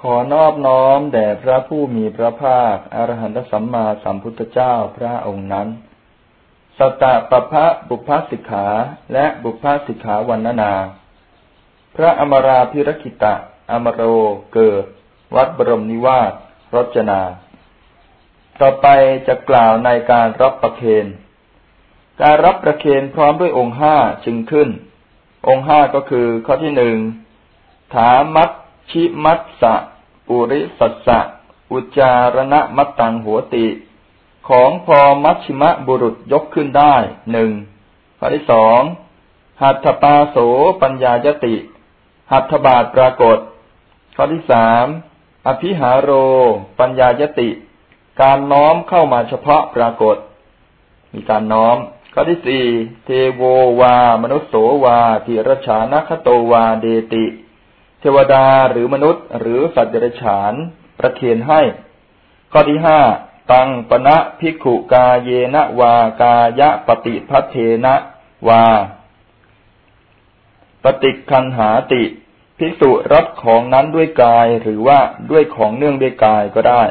ขอนอบน้อมแด่พระผู้มีพระภาคอรหันตสัมมาสัมพุทธเจ้าพระองค์นั้น สตะปะพะบุพสิกขาและบุพสิกขาวันนา พระอมราพิรคิตะ อมโรเกิด วัดบรมนิวาสรจนา ต่อไปจะกล่าวในการรับประเคนการรับประเคนพร้อมด้วยองค์ห้าจึงขึ้น องค์ห้าก็คือข้อที่หนึ่งถามัต ชิมัตสะปุริสัสสะ อุจารณมัตตังหัวติ ของพอมัชชิมะบุรุษยกขึ้นได้หนึ่งข้อที่สองหัตถปาโสปัญญายติ หัตถบาทปรากฏ ข้อที่สามอภิหาโร ปัญญายติ การน้อมเข้ามาเฉพาะปรากฏ มีการน้อม ข้อที่สี่เทโววา มนุสโสวาทิรชานคโตวาเดติ ทวดาหรือมนุษย์ หรือสัตว์เดรัจฉานประเคนให้ ข้อที่ห้าตังปณะภิกขุกาเยนะวากายะปฏิพัทเทนะวา ปฏิคันหาติ ภิกษุรับของนั้นด้วยกายหรือว่าด้วยของเนื่องด้วยกายก็ได้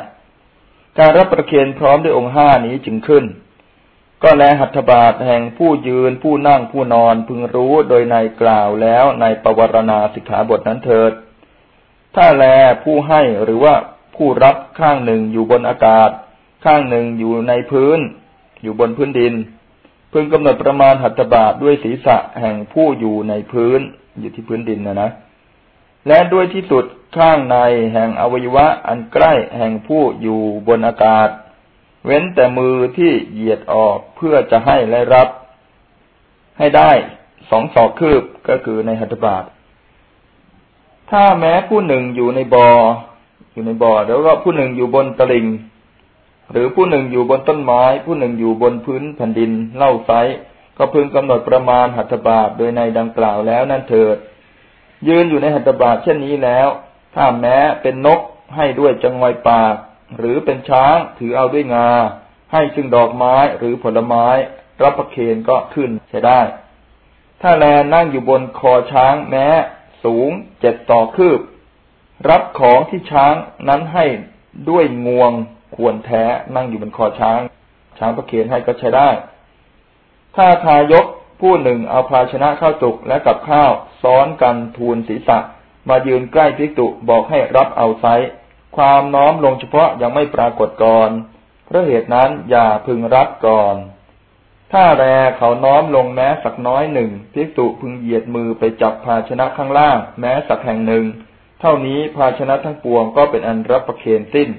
การรับประเคนพร้อมด้วยองค์ห้านี้จึงขึ้น ก็แลหัตถบาทแห่งผู้ยืนผู้นั่งผู้นอนพึงรู้โดยในกล่าวแล้วในปวารณาสิกขาบทนั้นเถิด ถ้าแลผู้ให้หรือว่าผู้รับข้างหนึ่งอยู่บนอากาศ ข้างหนึ่งอยู่ในพื้น อยู่บนพื้นดิน พึงกำหนดประมาณหัตถบาทด้วยศีรษะแห่งผู้อยู่ในพื้น อยู่ที่พื้นดินนะนะ และด้วยที่สุดข้างในแห่งอวัยวะอันใกล้แห่งผู้อยู่บนอากาศ เว้นแต่มือที่เหยียดออกเพื่อจะให้และรับ ให้ได้สองศอกคืบก็คือในหัตถบาทถ้าแม้ผู้หนึ่งอยู่ในบอ่ออยู่ในบ่อแล้วก็ผู้หนึ่งอยู่บนตลิ่งหรือผู้หนึ่งอยู่บนต้นไม้ ผู้หนึ่งอยู่บนพื้นแผ่นดินเล่าไซก็พึงกำหนดประมาณหัตถบาทโดยในดังกล่าวแล้วนั่นเถิด ยืนอยู่ในหัตถบาทเช่นนี้แล้ว ถ้าแม้เป็นนกให้ด้วยจงไวปาก หรือเป็นช้างถือเอาด้วยงา ให้ซึ่งดอกไม้หรือผลไม้ รับประเคนก็ขึ้นใช้ได้ ถ้าแลนั่งอยู่บนคอช้างแม้ สูงเจ็ดต่อคืบ รับของที่ช้างนั้นให้ด้วยงวงควรแท้นั่งอยู่บนคอช้าง ช้างประเคนให้ก็ใช้ได้ ถ้าทายกผู้หนึ่งเอาภาชนะข้าวสุกและกับข้าวซ้อนกันทูลศีรษะ มายืนใกล้พิกตุบอกให้รับเอาไซ ความน้อมลงเฉพาะยังไม่ปรากฏก่อนเพราะเหตุนั้นอย่าพึงรับก่อน ถ้าแรเขาน้อมลงแม้สักน้อยหนึ่งภิกษุพึงเหยียดมือไปจับภาชนะข้างล่าง แม้สักแห่งหนึ่ง เท่านี้ภาชนะทั้งปวงก็เป็นอันรับประเคนสิ้น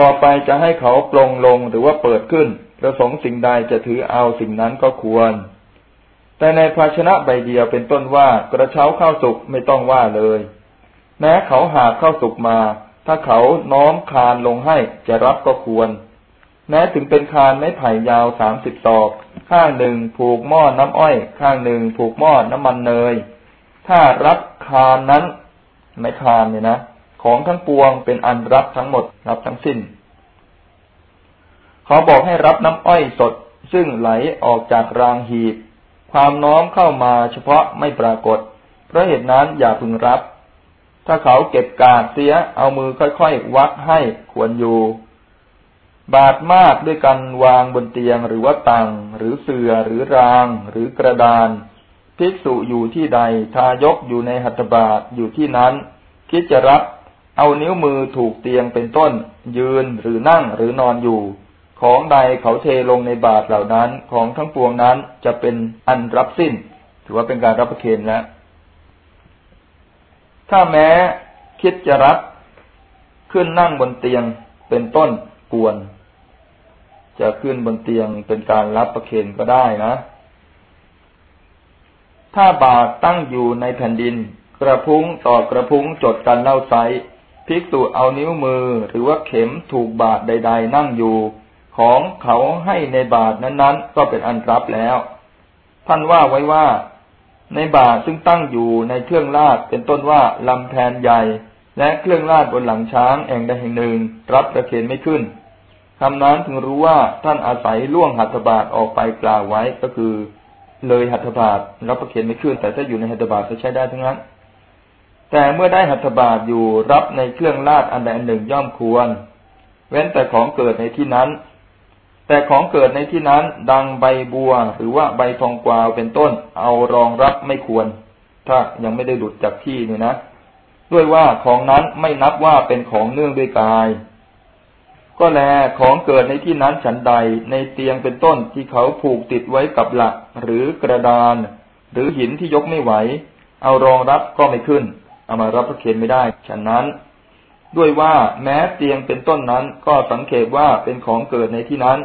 ต่อไปจะให้เขาปลงลงหรือว่าเปิดขึ้น ประสงค์สิ่งใดจะถือเอาสิ่งนั้นก็ควร แต่ในภาชนะใบเดียวเป็นต้นว่ากระเช้าข้าวสุกไม่ต้องว่าเลย แม้เขาหาข้าวสุกมา ถ้าเขาน้อมคานลงให้จะรับก็ควร แม้ถึงเป็นคานไม้ไผ่ยาวสามสิบศอก ข้างหนึ่งผูกหม้อน้ำอ้อย ข้างหนึ่งผูกหม้อน้ำมันเนย ถ้ารับคานนั้น ไม้คานเนี่ยนะ ของทั้งปวงเป็นอันรับทั้งหมดรับทั้งสิ้น เขาบอกให้รับน้ำอ้อยสด ซึ่งไหลออกจากรางหีบ ความน้อมเข้ามาเฉพาะไม่ปรากฏ เพราะเหตุนั้นอย่าพึงรับ ถ้าเขาเก็บกาดเสีย เอามือค่อยๆวัดให้ควรอยู่ บาดมากด้วยกันวางบนเตียงหรือว่าตังหรือเสื่อหรือราง หรือกระดาน ภิกษุอยู่ที่ใด ทายกอยู่ในหัตถบาทอยู่ที่นั้น คิดจะรับ เอานิ้วมือถูกเตียงเป็นต้น ยืนหรือนั่งหรือนอนอยู่ ของใดเขาเทลงในบาทเหล่านั้นของทั้งปวงนั้นจะเป็นอันรับสิ้น ถือว่าเป็นการรับประเคนแล้ว ถ้าแม้คิดจะรับขึ้นนั่งบนเตียงเป็นต้นกวน จะขึ้นบนเตียงเป็นการรับประเคนก็ได้นะ ถ้าบาทตั้งอยู่ในแผ่นดิน กระพุ้งต่อกระพุ้งจดกันเล่าไซภิกษุเอานิ้วมือหรือว่าเข็มถูกบาทใด ๆ นั่งอยู่ ของเขาให้ในบาทนั้นๆ ก็เป็นอันรับแล้ว ท่านว่าไว้ว่า ในบาทซึ่งตั้งอยู่ในเครื่องลาดเป็นต้นว่าลำแพนใหญ่ และเครื่องลาดบนหลังช้างแห่งใดแห่งหนึ่งรับประเคนไม่ขึ้นคำนั้นถึงรู้ว่าท่านอาศัยล่วงหัตถบาทออกไปกล่าวไว้ก็คือ เลยหัตถบาทรับประเคนไม่ขึ้น แต่ถ้าอยู่ในหัตถบาทจะใช้ได้ทั้งนั้น แต่เมื่อได้หัตถบาทอยู่รับในเครื่องลาดอันใดอันหนึ่งย่อมควร เว้นแต่ของเกิดในที่นั้น แต่ของเกิดในที่นั้นดังใบบัวหรือว่าใบทองกวาวเป็นต้น เอารองรับไม่ควร ถ้ายังไม่ได้หลุดจากที่นี่นะ ด้วยว่าของนั้นไม่นับว่าเป็นของเนื่องด้วยกาย ก็แลของเกิดในที่นั้นฉันใดในเตียงเป็นต้นที่เขาผูกติดไว้กับหลักหรือกระดาน หรือหินที่ยกไม่ไหว เอารองรับก็ไม่ขึ้น เอามารับพระเคนไม่ได้ฉะนั้นด้วยว่าแม้เตียงเป็นต้นนั้นก็สังเกตว่าเป็นของเกิดในที่นั้น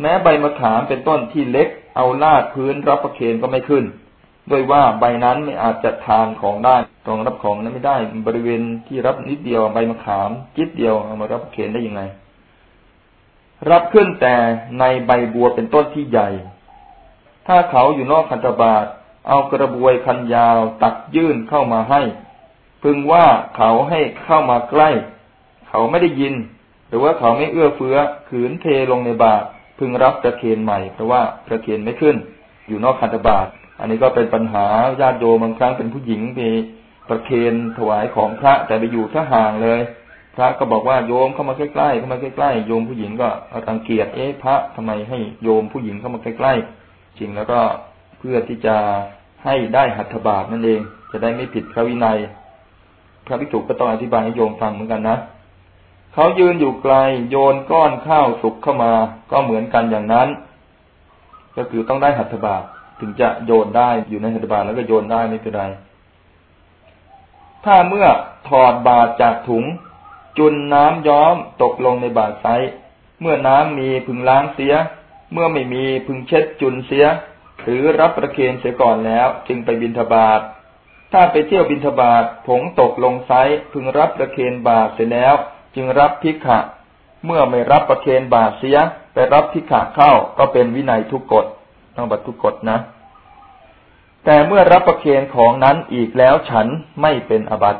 แม้ใบมะขามเป็นต้นที่เล็กเอาลาดพื้นรับพระเคนก็ไม่ขึ้น ด้วยว่าใบนั้นไม่อาจจะทานของได้รองรับของนั้นไม่ได้ บริเวณที่รับนิดเดียวใบมะขามจิตเดียวเอามารับพระเคนได้ยังไง รับขึ้นแต่ในใบบัวเป็นต้นที่ใหญ่ ถ้าเขาอยู่นอกคันธบาตเอากระบวยคันยาวตักยื่นเข้ามาให้ พึงว่าเขาให้เข้ามาใกล้ เขาไม่ได้ยิน หรือว่าเขาไม่เอื้อเฟื้อขืนเทลงในบาตร พึงรับประเคนใหม่ เพราะว่าประเคนไม่ขึ้น อยู่นอกคันธบาตอันนี้ก็เป็นปัญหาญาติโยมบางครั้งเป็นผู้หญิงไปประเคนถวายของพระแต่ไปอยู่ถ้าห่างเลย พระก็บอกว่าโยมเข้ามาใกล้ๆเข้ามาใกล้ๆโยมผู้หญิงก็รังเกียจเอ๊ะพระทำไมให้โยมผู้หญิงเข้ามาใกล้ๆจริงแล้วก็เพื่อที่จะให้ได้หัตถบาทนั่นเอง จะได้ไม่ผิดพระวินัย พระภิกษุก็ต้องอธิบายให้โยมฟังเหมือนกันนะ เขายืนอยู่ไกลโยนก้อนข้าวสุกเข้ามา ก็เหมือนกันอย่างนั้น ก็คือต้องได้หัตถบาทถึงจะโยนได้อยู่ในหัตถบาทแล้วก็โยนได้ไม่เป็นไรถ้าเมื่อถอดบาทจากถุง จุนน้ำย้อมตกลงในบาทไซเมื่อน้ำมีพึงล้างเสีย เมื่อไม่มีพึงเช็ดจุนเสีย หรือรับประเคนเสียก่อนแล้ว จึงไปบินทบาทถ้าไปเที่ยวบินทบาทผงตกลงไซพึงรับประเคนบาทเสร็จแล้ว จึงรับพิกขะเมื่อไม่รับประเคนบาทเสียไปรับพิกขะเข้าก็เป็นวินัยทุกกฎต้องบัตรทุกกฎนะ แต่เมื่อรับประเคนของนั้นอีกแล้วฉันไม่เป็นอบัต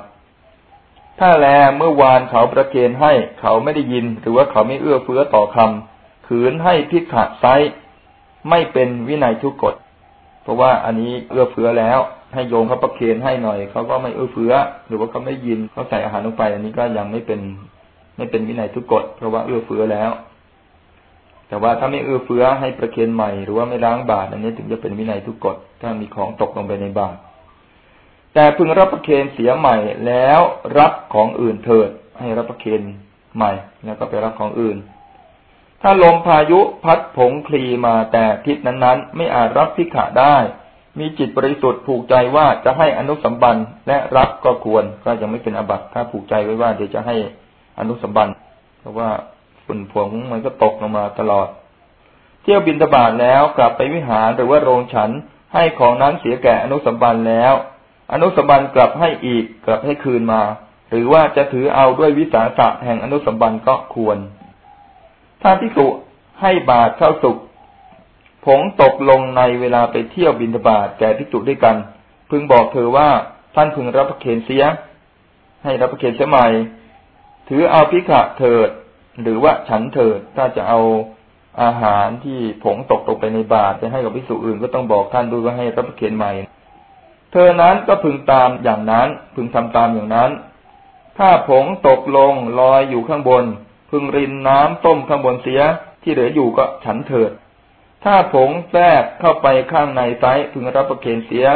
ถ้าแลเมื่อวานเขาประเคนให้เขาไม่ได้ยิน หรือว่าเขาไม่เอื้อเฟื้อต่อคำขืนให้พิกขะไซไม่เป็นวินัยทุกกฎเพราะว่าอันนี้เอื้อเฟื้อแล้ว ให้โยมเขาประเคนให้หน่อยเขาก็ไม่เอื้อเฟื้อ หรือว่าเขาไม่ยินเขาใส่อาหารลงไป อันนี้ก็ยังไม่เป็น ไม่เป็นวินัยทุกกฎเพราะว่าเอื้อเฟื้อแล้ว แต่ว่าถ้าไม่เอื้อเฟื้อให้ประเคนใหม่หรือว่าไม่ล้างบาตรอันนี้ถึงจะเป็นวินัยทุกกฎถ้ามีของตกลงไปในบาตรแต่พึงรับประเคนเสียใหม่แล้วรับของอื่นเถิด ให้รับประเคนใหม่ แล้วก็ไปรับของอื่น ถ้าลมพายุพัดผงคลีมาแต่ทิศนั้นๆ ไม่อาจรับพิกะได้ มีจิตบริสุทธิ์ผูกใจว่าจะให้อนุสัมบันและรับก็ควรก็ยังไม่เป็นอบัตถ้าผูกใจไว้ว่าเดี๋ยวจะให้ อนุสัมบันเพราะว่าฝุ่นผงมันก็ตกลงมาตลอด เที่ยวบินตบาทแล้วกลับไปวิหารหรือว่าโรงฉันให้ของนั้นเสียแก่อนุสัมบันแล้ว อนุสัมบันกลับให้อีกกลับให้คืนมา หรือว่าจะถือเอาด้วยวิสาสะแห่งอนุสัมบันก็ควร ถ้าพิสุให้บาตรเข้าสุกผงตกลงในเวลาไปเที่ยวบินบาตแก่พิจุด้วยกัน พึงบอกเธอว่าท่านพึงรับประเคนเสีย ให้รับประเคนเสียใหม่ ถือเอาพิขะเถิด หรือว่าฉันเถิด ถ้าจะเอาอาหารที่ผงตกลงไปในบาตรจะให้กับพิสุอื่นก็ต้องบอกท่านด้วยว่าให้รับประเคนใหม่ เธอนั้นก็พึงตามอย่างนั้น พึงทำตามอย่างนั้น ถ้าผงตกลงลอยอยู่ข้างบน พึงรินน้ำต้มข้างบนเสีย ที่เหลืออยู่ก็ฉันเถิด ถ้าผงแทรกเข้าไปข้างในไซพึงรับประเคนเสีย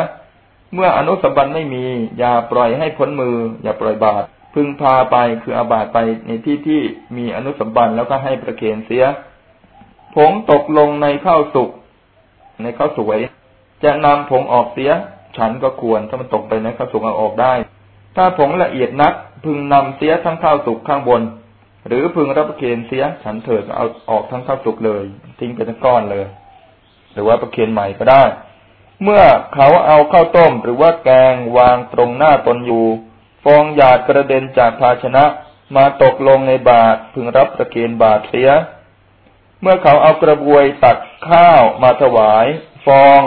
เมื่ออนุสัมบันไม่มี อย่าปล่อยให้พ้นมือ อย่าปล่อยบาต พึงพาไปคืออาบาตไปในที่ที่มีอนุสัมบันแล้วก็ให้ประเคนเสีย ผงตกลงในข้าวสุกในข้าวสวย จะนำผงออกเสีย ฉันก็ควรถ้ามันตกไปในข้าวสุกเอาออกได้ ถ้าผงละเอียดนัก พึงนำเสียทั้งข้าวสุกข้างบน หรือพึงรับประเคนเสีย ฉันเถิดเอาออกทั้งข้าวสุกเลย ทิ้งไปทั้งก้อนเลย หรือว่าประเคนใหม่ก็ได้ เมื่อเขาเอาข้าวต้มหรือว่าแกงวางตรงหน้าตนอยู่ ฟองหยาดกระเด็นจากภาชนะมาตกลงในบาตรพึงรับประเคนบาตรเสีย เมื่อเขาเอากระบวยตักข้าวมาถวาย ฟอง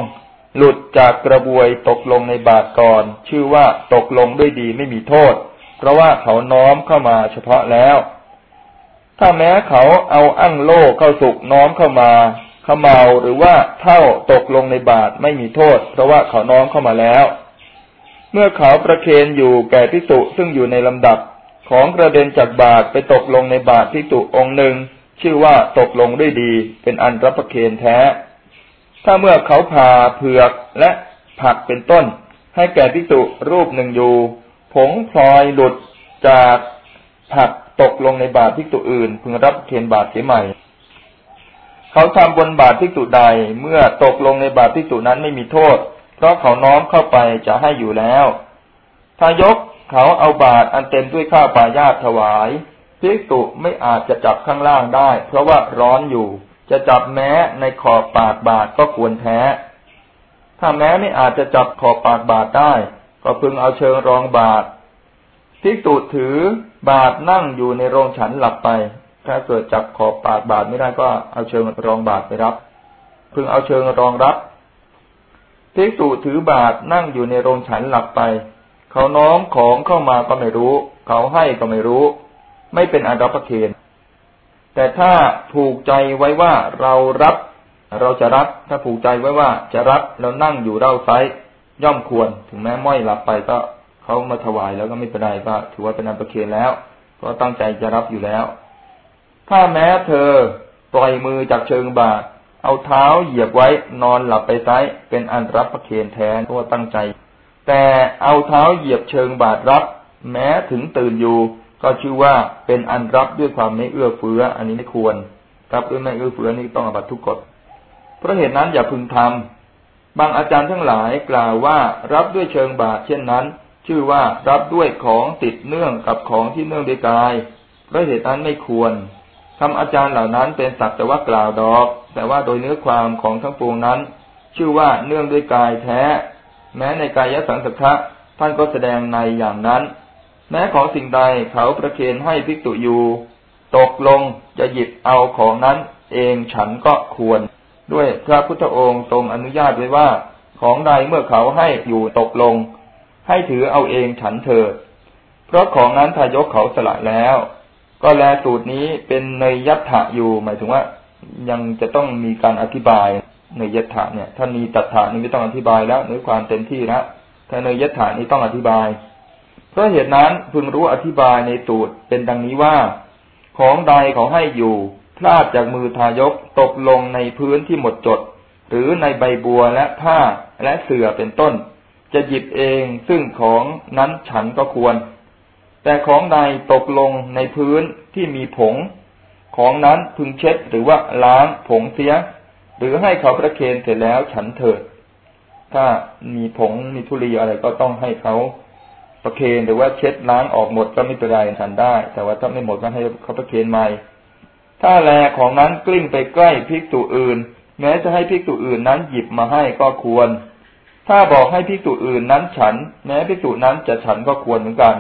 หลุดจากกระบวยตกลงในบาตรก่อน ชื่อว่าตกลงด้วยดีไม่มีโทษ เพราะว่าเขาน้อมเข้ามาเฉพาะแล้ว ถ้าแม้เขาเอาอั้งโล่เข้าสุกน้อมเข้ามาขมเมาหรือว่าเท่าตกลงในบาทไม่มีโทษ เพราะว่าเขาน้อมเข้ามาแล้ว เมื่อเขาประเคนอยู่แก่พิสุซึ่งอยู่ในลำดับ ของกระเด็นจากบาทไปตกลงในบาทพิสุองค์หนึ่ง ชื่อว่าตกลงด้วยดี เป็นอันรับประเคนแท้ ถ้าเมื่อเขาผ่าเผือกและผักเป็นต้น ให้แก่พิสุรูปหนึ่งอยู่ ผงพลอยหลุดจากผักตกลงในบาทพิสุอื่น พึงรับเคนบาทเสียใหม่ เขาทำบนบาทพิสุใดเมื่อตกลงในบาทพิสุนั้นไม่มีโทษ เพราะเขาน้อมเข้าไปจะให้อยู่แล้วถ้ายกเขาเอาบาทอันเต็มด้วยข้าวปลายาตถวายพิสุไม่อาจจะจับข้างล่างได้ เพราะว่าร้อนอยู่ จะจับแม้ในขอบปากบาทก็ควรแท้ ถ้าแม้ไม่อาจจะจับขอบปากบาทได้ ก็พึงเอาเชิงรองบาทภิกษุถือบาทนั่งอยู่ในโรงฉันหลับไป ถ้าเกิดจับขอบปากบาทไม่ได้ก็เอาเชิงรองบาทไปรับ พึงเอาเชิงรองรับ ภิกษุถือบาทนั่งอยู่ในโรงฉันหลับไป เขาน้อมของเข้ามาก็ไม่รู้ เขาให้ก็ไม่รู้ ไม่เป็นอันรับประเคนแต่ถ้าผูกใจไว้ว่าเรารับ เราจะรับ ถ้าผูกใจไว้ว่าจะรับแล้วนั่งอยู่เล่าไซย่อมควร ถึงแม้ม้อยหลับไปก็เขามาถวายแล้วก็ไม่เป็นไรก็ถือว่าเป็นอันประเคนแล้วเพราะตั้งใจจะรับอยู่แล้ว ถ้าแม้เธอปล่อยมือจากเชิงบาท เอาเท้าเหยียบไว้นอนหลับไปไซเป็นอันรับประเคนแทนเพราะว่าตั้งใจ แต่เอาเท้าเหยียบเชิงบาทรับ แม้ถึงตื่นอยู่ ก็ชื่อว่าเป็นอันรับด้วยความไม่เอื้อเฟื้อ อันนี้ไม่ควรรับด้วยไม่เอื้อเฟื้อนี่ต้องอบัตทุกกฎเพราะเหตุนั้นอย่าพึงทำบางอาจารย์ทั้งหลายกล่าวว่ารับด้วยเชิงบาทเช่นนั้น ชื่อว่ารับด้วยของติดเนื่องกับของที่เนื่องด้วยกายเพราะเหตุนั้นไม่ควร คำอาจารย์เหล่านั้นเป็นสักแต่ว่ากล่าวดอก แต่ว่าโดยเนื้อความของทั้งปวงนั้น ชื่อว่าเนื่องด้วยกายแท้ แม้ในกายสังสัทธะท่านก็แสดงในอย่างนั้น แม้ของสิ่งใดเขาประเคนให้ภิกษุอยู่ ตกลงจะหยิบเอาของนั้นเองฉันก็ควร ด้วยพระพุทธองค์ทรงอนุญาตไว้ว่า ของใดเมื่อเขาให้อยู่ตกลง ให้ถือเอาเองฉันเถิดเพราะของนั้นทายกเขาสละแล้ว ก็แลสูตรนี้เป็นในยัตถะอยู่ หมายถึงว่า ยังจะต้องมีการอธิบายในยัตถะเนี่ยถ้ามีตัถะนี่ไม่ต้องอธิบายแล้วเนื้อความเต็มที่แล้วถ้าในยัตถะนี้ต้องอธิบาย เพราะเหตุนั้นพึงรู้อธิบายในสูตรเป็นดังนี้ว่า ของใดเขาให้อยู่พลาดจากมือทายกตกลงในพื้นที่หมดจด หรือในใบบัวและผ้าและเสื่อเป็นต้น จะหยิบเองซึ่งของนั้นฉันก็ควร แต่ของใดตกลงในพื้นที่มีผง ของนั้นพึงเช็ดหรือว่าล้างผงเสีย หรือให้เขาประเคนเสร็จแล้วฉันเถิด ถ้ามีผงมีทุลีอะไรก็ต้องให้เขาประเคนหรือว่าเช็ดล้างออกหมดก็ไม่เป็นไรฉันได้ แต่ว่าถ้าไม่หมดก็ให้เขาประเคนใหม่ ถ้าแลของนั้นกลิ้งไปใกล้ภิกษุอื่น แม้จะให้ภิกษุอื่นนั้นหยิบมาให้ก็ควร ถ้าบอกให้ภิกษุอื่นนั้นฉัน แม้ภิกษุนั้นจะฉันก็ควรเหมือนกัน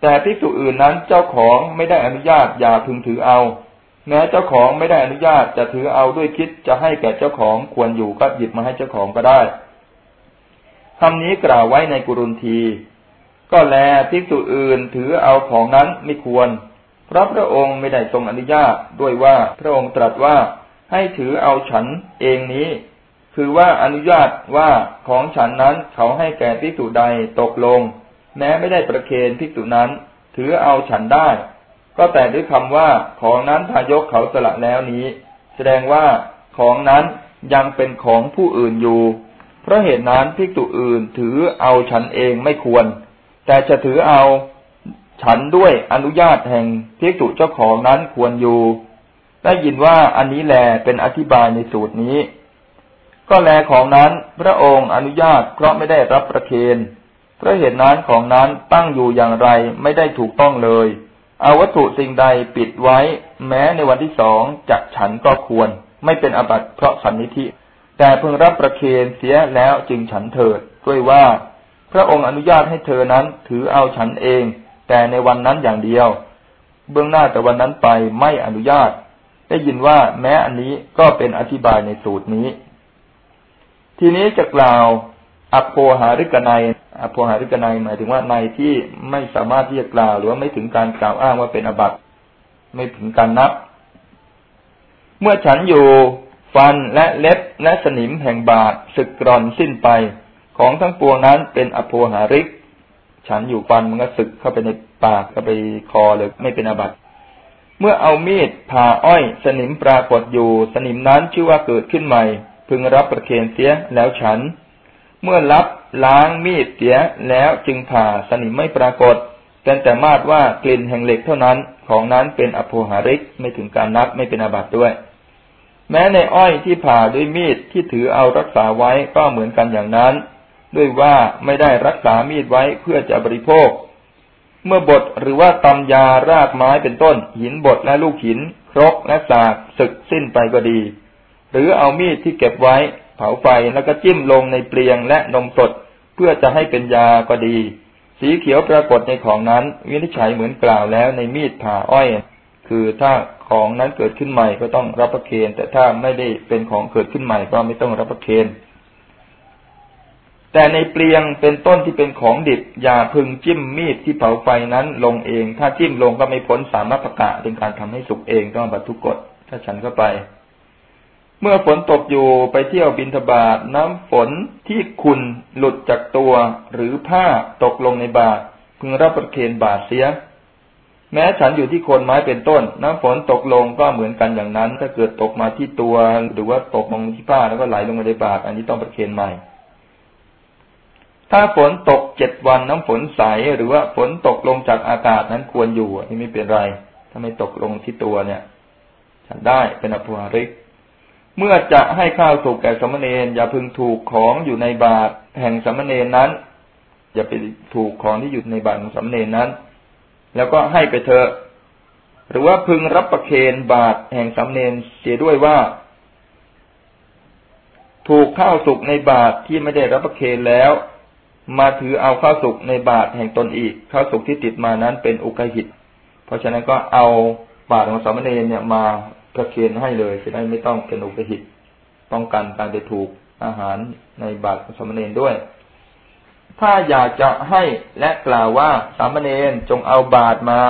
แต่ภิกษุอื่นนั้นเจ้าของไม่ได้อนุญาตอย่าพึงถือเอา แม้เจ้าของไม่ได้อนุญาตจะถือเอาด้วยคิดจะให้แก่เจ้าของควรอยู่ก็หยิบมาให้เจ้าของก็ได้คำนี้กล่าวไว้ในกุรุนที ก็แลภิกษุอื่นถือเอาของนั้นไม่ควร เพราะพระองค์ไม่ได้ทรงอนุญาตด้วยว่าพระองค์ตรัสว่าให้ถือเอาฉันเองนี้ คือว่าอนุญาตว่าของฉันนั้นเขาให้แก่ภิกษุใดตกลง แม้ไม่ได้ประเคนภิกษุนั้น ถือเอาฉันได้ ก็แต่ด้วยคำว่าของนั้นทายกเขาสละแล้วนี้ แสดงว่าของนั้นยังเป็นของผู้อื่นอยู่ เพราะเหตุนั้นภิกษุอื่นถือเอาฉันเองไม่ควร แต่จะถือเอาฉันด้วยอนุญาตแห่งภิกษุเจ้าของนั้นควรอยู่ ได้ยินว่าอันนี้แลเป็นอธิบายในสูตรนี้ ก็แลของนั้นพระองค์อนุญาตเพราะไม่ได้รับประเคน เพราะเหตุนั้นของนั้นตั้งอยู่อย่างไรไม่ได้ถูกต้องเลยเอาวัตถุสิ่งใดปิดไว้ แม้ในวันที่สองจะฉันก็ควร ไม่เป็นอบัติเพราะสันนิธิแต่เพิ่งรับประเคนเสียแล้วจึงฉันเถิดด้วยว่า พระองค์อนุญาตให้เธอนั้นถือเอาฉันเอง แต่ในวันนั้นอย่างเดียว เบื้องหน้าแต่วันนั้นไปไม่อนุญาต ได้ยินว่าแม้อันนี้ก็เป็นอธิบายในสูตรนี้ ทีนี้จะกล่าว อโภหาริกนัยอโภหาริกนัยหมายถึงว่าในที่ไม่สามารถที่จะกล่าว หรือว่าไม่ถึงการกล่าวอ้างว่าเป็นอบัตไม่ถึงการนับ เมื่อฉันอยู่ฟันและเล็บและสนิมแห่งบาทสึกกร่อนสิ้นไป ของทั้งปวงนั้นเป็นอโภหาริก ฉันอยู่ฟันมันก็สึกเข้าไปในปากเข้าไปคอเลยไม่เป็นอบัตเมื่อเอามีดผ่าอ้อย สนิมปรากฏอยู่ สนิมนั้นชื่อว่าเกิดขึ้นใหม่ พึงรับประเคนเสียแล้วฉัน เมื่อรับล้างมีดเสียแล้วจึงผ่าสนิมไม่ปรากฏเป็นแต่มาดว่ากลิ่นแห่งเหล็กเท่านั้นของนั้นเป็นอโภหาริกไม่ถึงการนับไม่เป็นอาบัติด้วย แม้ในอ้อยที่ผ่าด้วยมีดที่ถือเอารักษาไว้ก็เหมือนกันอย่างนั้น ด้วยว่าไม่ได้รักษามีดไว้เพื่อจะบริโภค เมื่อบดหรือว่าตำยารากไม้เป็นต้น หินบดและลูกหิน ครกและสากศึกสิ้นไปก็ดี หรือเอามีดที่เก็บไว้ เผาไฟแล้วก็จิ้มลงในเปลียงและนมสด เพื่อจะให้เป็นยาก็ดี สีเขียวปรากฏในของนั้น วินิจฉัยเหมือนกล่าวแล้วในมีดผ่าอ้อย คือถ้าของนั้นเกิดขึ้นใหม่ก็ต้องรับประเคนแต่ถ้าไม่ได้เป็นของเกิดขึ้นใหม่ก็ไม่ต้องรับประเคนแต่ในเปลียงเป็นต้นที่เป็นของดิบอย่าพึงจิ้มมีดที่เผาไฟนั้นลงเอง ถ้าจิ้มลงก็ไม่พ้นสามารถประกาศเป็นการทำให้สุกเองต้องบัตทุกกฎถ้าฉันเข้าไป เมื่อฝนตกอยู่ไปเที่ยวบินทบาทน้ำฝนที่คุณหลุดจากตัวหรือผ้าตกลงในบาทพึงรับประเคนบาทเสีย แม้ฉันอยู่ที่โคนไม้เป็นต้น น้ำฝนตกลงก็เหมือนกันอย่างนั้น ถ้าเกิดตกมาที่ตัว หรือว่าตกลงที่ผ้าแล้วก็ไหลลงมาในบาทอันนี้ต้องประเคนใหม่ ถ้าฝนตกเจ็ดวันน้ำฝนใสหรือว่าฝนตกลงจากอากาศนั้นควรอยู่นี่ไม่เป็นไร ถ้าไม่ตกลงที่ตัวเนี่ย ฉันได้เป็นอภวาริก เมื่อจะให้ข้าวสุกแก่สมณเณรอย่าพึงถูกของอยู่ในบาตรแห่งสมณเณรนั้น อย่าไปถูกของที่อยู่ในบาตรของสมณเณรนั้น แล้วก็ให้ไปเถอะหรือว่าพึงรับประเคนบาตรแห่งสมณเณรเสียด้วยว่า ถูกข้าวสุกในบาตรที่ไม่ได้รับประเคนแล้ว มาถือเอาข้าวสุกในบาตรแห่งตนอีกข้าวสุกที่ติดมานั้นเป็นอุกหิต เพราะฉะนั้นก็เอาบาตรของสมณเณรเนี่ยมา ประเคนให้เลยจะได้ไม่ต้องเป็นอุปหิตป้องกันการไปถูกอาหารในบาตรสมณเณรด้วย ถ้าอยากจะให้และกล่าวว่าสามเณรจงเอาบาตรมา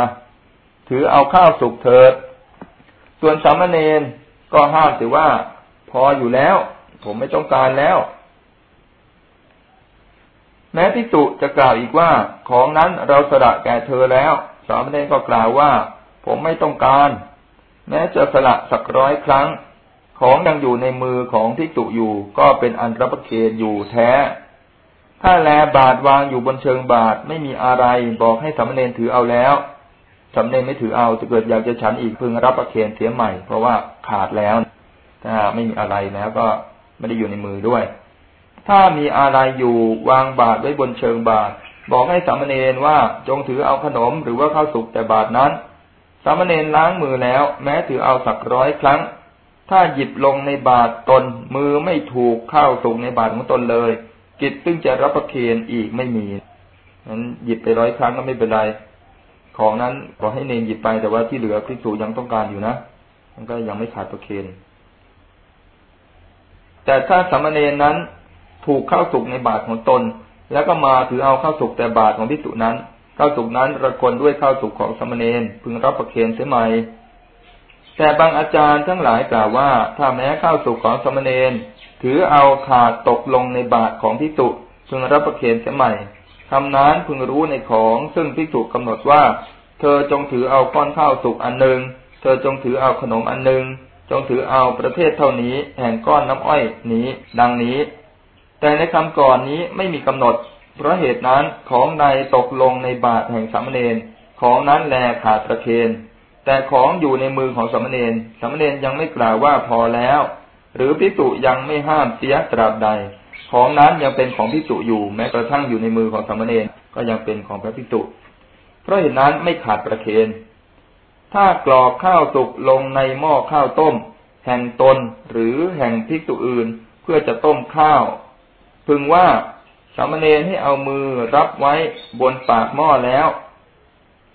ถือเอาข้าวสุกเถิด ส่วนสามเณรก็ห้ามถือว่า พออยู่แล้ว ผมไม่ต้องการแล้ว แม้พิสุจะกล่าวอีกว่า ของนั้นเราสละแก่เธอแล้ว สามเณรก็กล่าวว่า ผมไม่ต้องการ แม้จะสละสักร้อยครั้ง ของยังอยู่ในมือของที่จุอยู่ก็เป็นอันรับประเคนอยู่แท้ ถ้าแลบาทวางอยู่บนเชิงบาทไม่มีอะไรบอกให้สามเณรถือเอาแล้วสามเณรไม่ถือเอาจะเกิดอยากจะฉันอีกพึงรับประเคนเสียใหม่ เพราะว่าขาดแล้ว ถ้าไม่มีอะไรแล้วก็ไม่ได้อยู่ในมือด้วย ถ้ามีอะไรอยู่วางบาทไว้บนเชิงบาท บอกให้สามเณรว่าจงถือเอาขนมหรือว่าข้าวสุกแต่บาทนั้น สามเณรล้างมือแล้ว แม้ถือเอาสักร้อยครั้ง ถ้าหยิบลงในบาตรตนมือไม่ถูกเข้าสูงในบาตรของตนเลย กิจซึ่งจะรับประเคนอีกไม่มีนั้นหยิบไปร้อยครั้งก็ไม่เป็นไร ของนั้นขอให้เนนหยิบไปแต่ว่าที่เหลือพิสูยังต้องการอยู่นะมันก็ยังไม่ขาดประเคนแต่ถ้าสามเณรนั้นถูกเข้าสุกในบาตรของตน แล้วก็มาถือเอาเข้าสุกแต่บาตรของพิสุนั้น ข้าวสุกนั้นระคนด้วยข้าวสุกของสมณเณรพึงรับประเคนเสียใหม่แต่บางอาจารย์ทั้งหลายกล่าวว่า ถ้าแม้ข้าวสุกของสมณเณรถือเอาขาดตกลงในบาทของพิสุพึงรับประเคนเสียใหม่คำนั้นพึงรู้ในของซึ่งพิสุกำหนดว่า เธอจงถือเอาก้อนข้าวสุกอันหนึ่งเธอจงถือเอาขนมอันหนึ่งจงถือเอาประเภทเท่านี้แห่งก้อนน้ำอ้อยนี้ ดังนี้ แต่ในคำก่อนนี้ไม่มีกำหนด เพราะเหตุนั้นของใดตกลงในบาทแห่งสามเณรของนั้นแลขาดประเคนแต่ของอยู่ในมือของสามเณรสามเณรยังไม่กล่าวว่าพอแล้ว หรือพิจุยังไม่ห้ามเสียตราบใด ของนั้นยังเป็นของพิจุอยู่แม้กระทั่งอยู่ในมือของสามเณรก็ยังเป็นของพระพิจุเพราะเหตุนั้นไม่ขาดประเคนถ้ากรอกข้าวสุกลงในหม้อข้าวต้ม แห่งตนหรือแห่งพิจุอื่น เพื่อจะต้มข้าว พึงว่าามเณรให้เอามือรับไว้บนปากหม้อแล้ว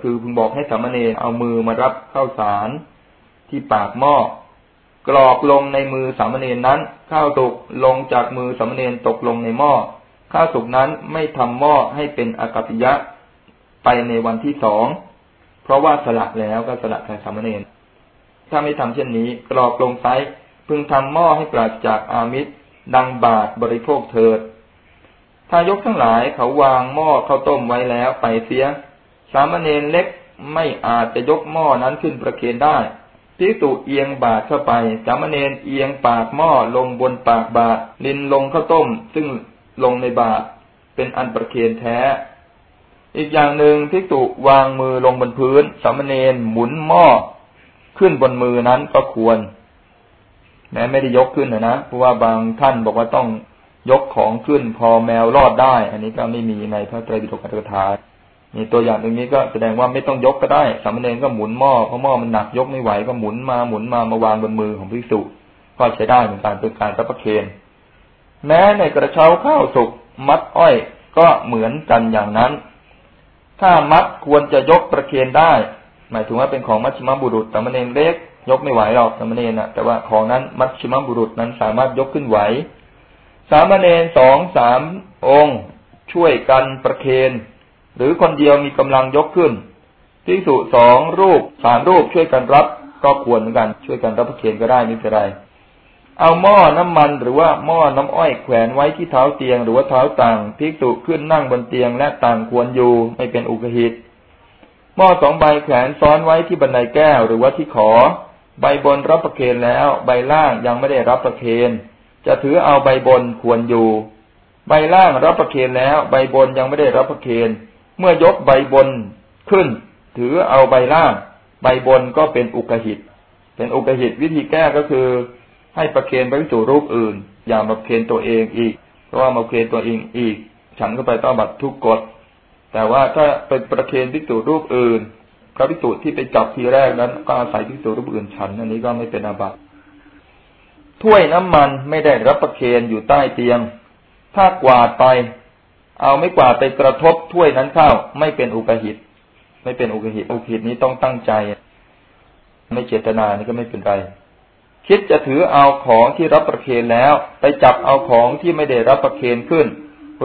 คือพึงบอกให้สามเณรเอามือมารับข้าวสารที่ปากหม้อ กรอกลงในมือสามเณรนั้น ข้าวสุกลงจากมือสามเณรตกลงในหม้อ ข้าวสุกนั้นไม่ทำหม้อให้เป็นอากาติยะไปในวันที่สอง เพราะว่าสละแล้วก็สละแทนสามเณรถ้าไม่ทำเช่นนี้ กรอกลงไซพึงทำหม้อให้ปราศจากอามิตรดังบาทบริโภคเถิด ทายกทั้งหลายเขาวางหม้อข้าวต้มไว้แล้วไปเสีย สามเณรเล็กไม่อาจจะยกหม้อนั้นขึ้นประเคนได้พิสุเอียงบาทเข้าไป สามเณรเอียงปากหม้อลงบนปากบาทลินลงข้าวต้ม ซึ่งลงในบาทเป็นอันประเคนแท้ อีกอย่างหนึ่งพิสุวางมือลงบนพื้น สามเณรหมุนหม้อขึ้นบนมือนั้นก็ควรแม้ไม่ได้ยกขึ้นนะนะเพราะว่าบางท่านบอกว่าต้อง ยกของขึ้นพอแมวรอดได้ อันนี้ก็ไม่มีในพระไตรปิฎกอัตถกถามีตัวอย่างตรงนี้ก็แสดงว่าไม่ต้องยกก็ได้ สามเณรก็หมุนหม้อเพราะหม้อมันหนักยกไม่ไหวก็หมุนมาหมุนมามาวางบนมือของพิสุก็ใช้ได้เหมือนกันเป็นการรับประเคน แม้ในกระเช้าข้าวสุกมัดอ้อยก็เหมือนกันอย่างนั้น ถ้ามัดควรจะยกประเคนได้ หมายถึงว่าเป็นของมัชชิมบุรุษสามเณรเล็ก ยกไม่ไหวหรอกสามเณรนะแต่ว่าของนั้นมัชชิมบุรุษนั้นสามารถยกขึ้นไหว สามเณรสองสามองค์ ช่วยกันประเคนหรือคนเดียวมีกำลังยกขึ้นพิสุสองรูปสามรูปช่วยกันรับ ก็ควรเหมือนกันช่วยกันรับพระเคนก็ได้นี่เป็นไร เอาหม้อน้ำมันหรือว่าหม้อน้ำอ้อยแขวนไว้ที่เท้าเตียงหรือว่าเท้าต่างพิสุขึ้นนั่งบนเตียงและต่างควรอยู่ไม่เป็นอุกหิตหม้อสองใบแขวนซ้อนไว้ที่บันไดแก้วหรือว่าที่ขอ ใบบนรับประเคนแล้ว ใบล่างยังไม่ได้รับประเคน จะถือเอาใบบนควรอยู่ ใบล่างรับประเคนแล้ว ใบบนยังไม่ได้รับประเคนเมื่อยกใบบนขึ้น ถือเอาใบล่าง ใบบนก็เป็นอุกหิต เป็นอุกหิตวิธีแก้ก็คือ ให้ประเคนไปสู่รูปอื่น อย่ามาเคนตัวเองอีก เพราะว่ามาเคนตัวเองอีก ฉันก็ไปต้องบัตรทุกกฎแต่ว่าถ้าเป็นประเคนพิสูรูปอื่นพระพิสูที่ไปจับทีแรกนั้นก็อาศัยพิสูรูปอื่นฉันอันนี้ก็ไม่เป็นอาบัติ ถ้วยน้ำมันไม่ได้รับประเคนอยู่ใต้เตียง ถ้ากวาดไป เอาไม่กว่าไปกระทบถ้วยนั้นเข้า ไม่เป็นอุกหิต ไม่เป็นอุกหิตอุกหิตนี้ต้องตั้งใจ ไม่เจตนานี่ก็ไม่เป็นไร คิดจะถือเอาของที่รับประเคนแล้ว ไปจับเอาของที่ไม่ได้รับประเคนขึ้น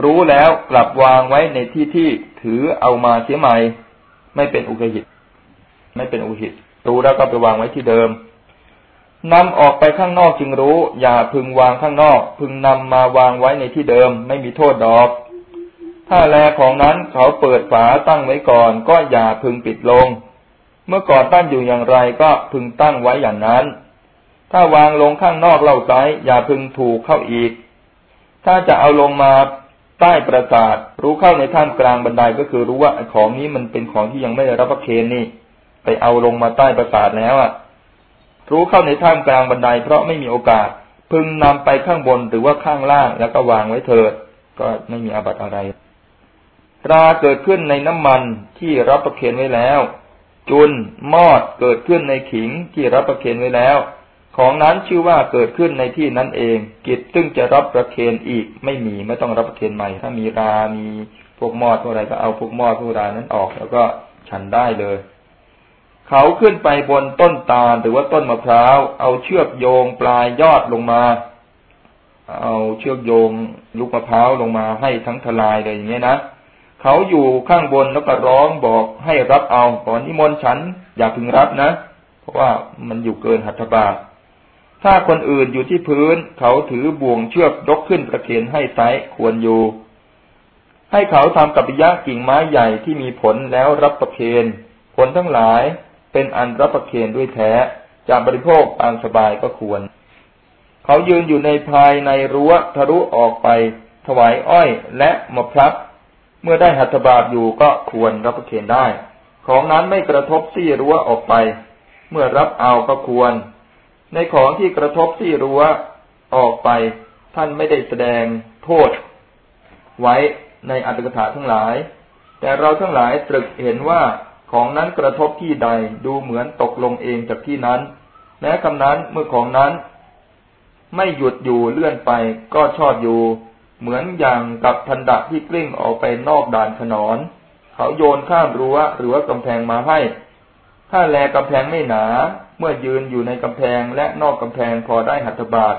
รู้แล้วกลับวางไว้ในที่ที่ถือเอามาเสียใหม่ ไม่เป็นอุกหิต ไม่เป็นอุกหิต รู้แล้วก็ไปวางไว้ที่เดิม นำออกไปข้างนอกจึงรู้ อย่าพึงวางข้างนอก พึงนำมาวางไว้ในที่เดิม ไม่มีโทษดอก ถ้าแลของนั้นเขาเปิดฝาตั้งไว้ก่อน ก็อย่าพึงปิดลง เมื่อก่อนตั้งอยู่อย่างไรก็พึงตั้งไว้อย่างนั้น ถ้าวางลงข้างนอกเล่าไซอย่าพึงถูกเข้าอีก ถ้าจะเอาลงมาใต้ประสาทรู้เข้าในท่ามกลางบันไดก็คือรู้ว่าของนี้มันเป็นของที่ยังไม่ได้รับประเคนนี่ ไปเอาลงมาใต้ประสาทแล้วอะ รู้เข้าในท่ามกลางบันไดเพราะไม่มีโอกาส พึงนำไปข้างบนหรือว่าข้างล่างแล้วก็วางไว้เถิด ก็ไม่มีอาบัติอะไรราเกิดขึ้นในน้ำมันที่รับประเคนไว้แล้ว จุนมอดเกิดขึ้นในขิงที่รับประเคนไว้แล้ว ของนั้นชื่อว่าเกิดขึ้นในที่นั้นเอง กิจซึ่งจะรับประเคนอีกไม่มีไม่ต้องรับประเคนใหม่ ถ้ามีรามีพวกมอดพวกอะไรก็เอาพวกมอดพวกรานั้นออกแล้วก็ฉันได้เลย เขาขึ้นไปบนต้นตาลหรือว่าต้นมะพร้าว เอาเชือกโยงปลายยอดลงมา เอาเชือกโยงลูกมะพร้าวลงมาให้ทั้งทลายเลยอย่างเงี้ยนะเขาอยู่ข้างบนแล้วก็ร้องบอกให้รับเอาก่อนนิมนต์ฉันอย่าพึงรับนะ เพราะว่ามันอยู่เกินหัตถบาทถ้าคนอื่นอยู่ที่พื้น เขาถือบ่วงเชือกยกขึ้นประเคนให้ไซควรอยู่ ให้เขาทำกับยะกิ่งไม้ใหญ่ที่มีผลแล้วรับประเคนผลทั้งหลาย เป็นอันรับประเคนด้วยแท้จะบริโภคตามสบายก็ควร เขายืนอยู่ในภายในรั้วทะลุออกไป ถวายอ้อยและมะพร้าวเมื่อได้หัตถบาทอยู่ก็ควรรับประเคนได้ ของนั้นไม่กระทบซี่รั้วออกไป เมื่อรับเอาก็ควร ในของที่กระทบซี่รั้วออกไป ท่านไม่ได้แสดงโทษ ไว้ในอัตถกถาทั้งหลาย แต่เราทั้งหลายตรึกเห็นว่า ของนั้นกระทบที่ใดดูเหมือนตกลงเองจากที่นั้น แม้คำนั้นเมื่อของนั้นไม่หยุดอยู่เลื่อนไปก็ชอบอยู่ เหมือนอย่างกับทันดะที่กลิ้งออกไปนอกด่านขนอน เขาโยนข้ามรั้วหรือว่ากำแพงมาให้ ถ้าแลกำแพงไม่หนา เมื่อยืนอยู่ในกำแพงและนอกกำแพงพอได้หัตถบาท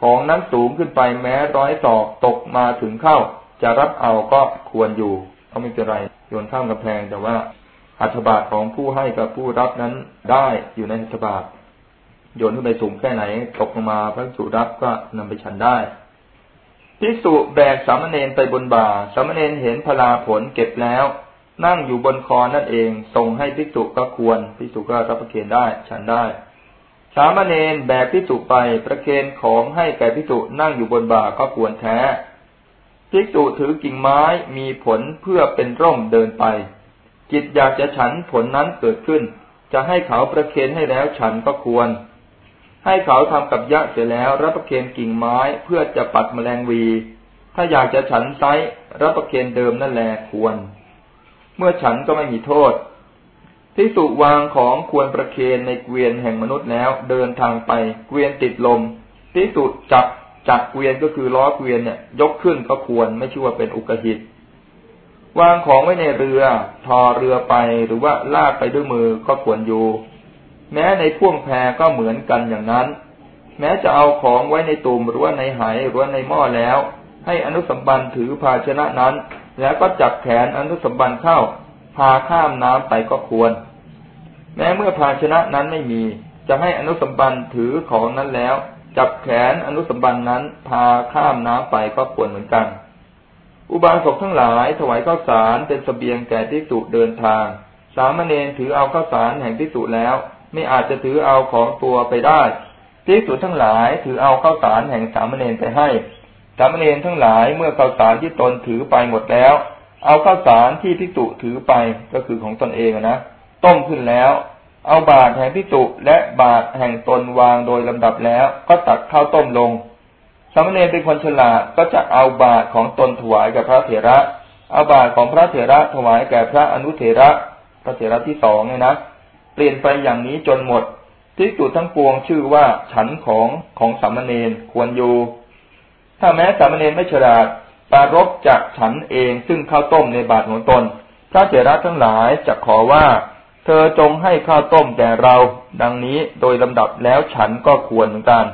ของนั้นสูงขึ้นไปแม้ร้อยศอกตกมาถึงเข้า จะรับเอาก็ควรอยู่เขาไม่เป็นไรโยนข้ามกำแพงแต่ว่า หัตถบาทของผู้ให้กับผู้รับนั้นได้อยู่ในหัตถบาทโยนขึ้นไปสูงแค่ไหนตกลงมาพระสุรับก็นำไปฉันได้ภิกษุแบกสามเณรไปบนบ่าสามเณรเห็นพลาผลเก็บแล้ว นั่งอยู่บนคอนั่นเอง ส่งให้ภิกษุก็ควรภิกษุก็รับประเคนได้ฉันได้ สามเณรแบกภิกษุไปประเคนของให้แก่ภิกษุนั่งอยู่บนบ่าก็ควรแท้ภิกษุถือกิ่งไม้มีผลเพื่อเป็นร่มเดินไป จิตอยากจะฉันผลนั้นเกิดขึ้น จะให้เขาประเคนให้แล้วฉันก็ควร ให้เขาทำกับยะเสร็จแล้วรับประเคนกิ่งไม้เพื่อจะปัดแมลงวี ถ้าอยากจะฉันไซรับประเคนเดิมนั่นแหละควร เมื่อฉันก็ไม่มีโทษทิสุวางของควรประเคนในเกวียนแห่งมนุษย์แล้วเดินทางไปเกวียนติดลมทิสุจับจักเกวียนก็คือล้อเกวียนเนี่ย ยกขึ้นก็ควรไม่ชื่อว่าเป็นอุกหิต วางของไว้ในเรือ ทอเรือไปหรือว่าลากไปด้วยมือก็ควรอยู่ แม้ในพ่วงแพก็เหมือนกันอย่างนั้น แม้จะเอาของไว้ในตุ่มหรือว่าในไหหรือว่าในหม้อแล้ว ให้อนุสัมบันถือภาชนะนั้น แล้วก็จับแขนอนุสัมบันเข้า พาข้ามน้ำไปก็ควร แม้เมื่อภาชนะนั้นไม่มี จะให้อนุสัมบันถือของนั้นแล้ว จับแขนอนุสมบันนั้น พาข้ามน้ำไปก็ควรเหมือนกัน อุบาสกทั้งหลายถวายข้าวสารเป็นสเสบียงแก่ทิสุเดินทาง สามเณรถือเอาข้าวสารแห่งทิสุแล้ว ไม่อาจจะถือเอาของตัวไปได้ทิสุทั้งหลายถือเอาข้าวสารแห่งสามเณรไปให้ สามเณรทั้งหลายเมื่อข้าวสารที่ตนถือไปหมดแล้ว เอาข้าวสารที่ทิสุถือไปก็คือของตนเองนะต้มขึ้นแล้ว เอาบาตรแห่งพิจุและบาตรแห่งตนวางโดยลำดับแล้ว ก็ตักข้าวต้มลง สามเณรเป็นคนฉลาดก็จะเอาบาตรของตนถวายแก่พระเถระ เอาบาตรของพระเถระถวายแก่พระอนุเถระ พระเถระที่สองเนี่ยนะ เปลี่ยนไปอย่างนี้จนหมดที่จุดทั้งปวงชื่อว่าฉันของของสามเณรควรอยู่ ถ้าแม้สามเณรไม่ฉลาดปารบจะฉันเองซึ่งข้าวต้มในบาตรของตน พระเถระทั้งหลายจะขอว่า เธอจงให้ข้าวต้มแก่เรา ดังนี้โดยลำดับแล้วฉันก็ควรเหมือนกัน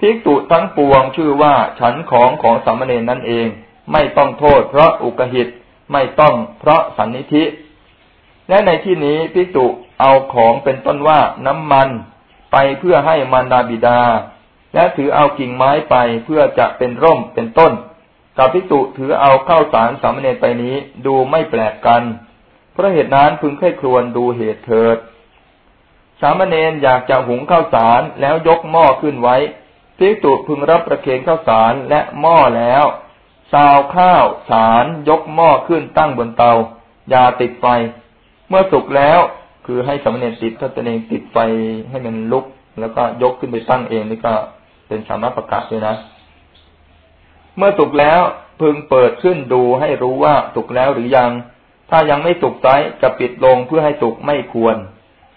ภิกษุทั้งปวงชื่อว่าฉันของของสามเณรนั่นเอง ไม่ต้องโทษ เพราะอุกหิตไม่ต้องเพราะสันนิธิ และในที่นี้ภิกษุเอาของเป็นต้นว่าน้ำมันไปเพื่อให้มารดาบิดา และถือเอากิ่งไม้ไปเพื่อจะเป็นร่มเป็นต้นกับภิกษุถือเอาข้าวสารสามเณรไปนี้ดูไม่แปลกกัน เพราะเหตุนั้นพึงค่อยครวนดูเหตุเถิด สามเณรอยากจะหุงข้าวสารแล้วยกหม้อขึ้นไว้ ภิกษุพึงรับประเคนข้าวสารและหม้อแล้วซาวข้าวสารยกหม้อขึ้นตั้งบนเตา อย่าติดไฟ เมื่อสุกแล้วคือให้สามเณรติดถ้าตนเองติดไฟให้มันลุก แล้วก็ยกขึ้นไปตั้งเองนี่ก็เป็นสามารถประกาศด้วยนะ เมื่อสุกแล้วพึงเปิดขึ้นดูให้รู้ว่าสุกแล้วหรือยัง ถ้ายังไม่สุกไซจะปิดลงเพื่อให้สุกไม่ควร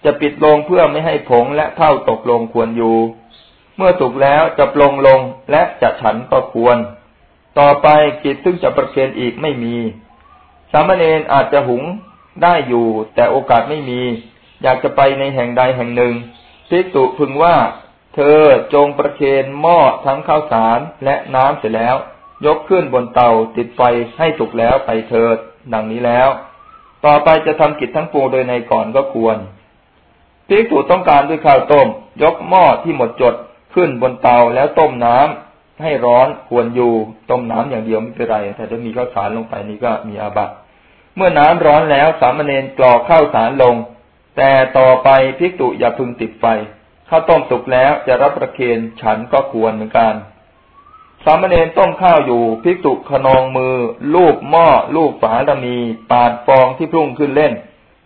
จะปิดลงเพื่อไม่ให้ผงและเท่าตกลงควรอยู่ เมื่อสุกแล้วจะปลงลงและจะฉันก็ควร ต่อไปกิจซึ่งจะประเคนอีกไม่มี สามเณรอาจจะหุงได้อยู่ แต่โอกาสไม่มี อยากจะไปในแห่งใดแห่งหนึ่งภิกษุพึงว่า เธอจงประเคนหม้อทั้งข้าวสารและน้ำเสร็จแล้ว ยกขึ้นบนเตาติดไฟให้สุกแล้วไปเถิดดังนี้แล้ว ต่อไปจะทำกิจทั้งปวงโดยในก่อนก็ควรภิกษุต้องการด้วยข้าวต้ม ยกหม้อที่หมดจด ขึ้นบนเตาแล้วต้มน้ำให้ร้อนควรอยู่ต้มน้ำอย่างเดียวไม่เป็นไร แต่ถ้ามีข้าวสารลงไปนี่ก็มีอาบัติเมื่อน้ำร้อนแล้วสามเณรกรอกข้าวสารลง แต่ต่อไปภิกษุอย่าพึงติดไฟข้าวต้มสุกแล้วจะรับประเคนฉันก็ควรเหมือนกันสามเณรต้มข้าวอยู่ภิกษุขนองมือ ลูบหม้อลูบฝาดมีปาดฟองที่พุ่งขึ้นเล่น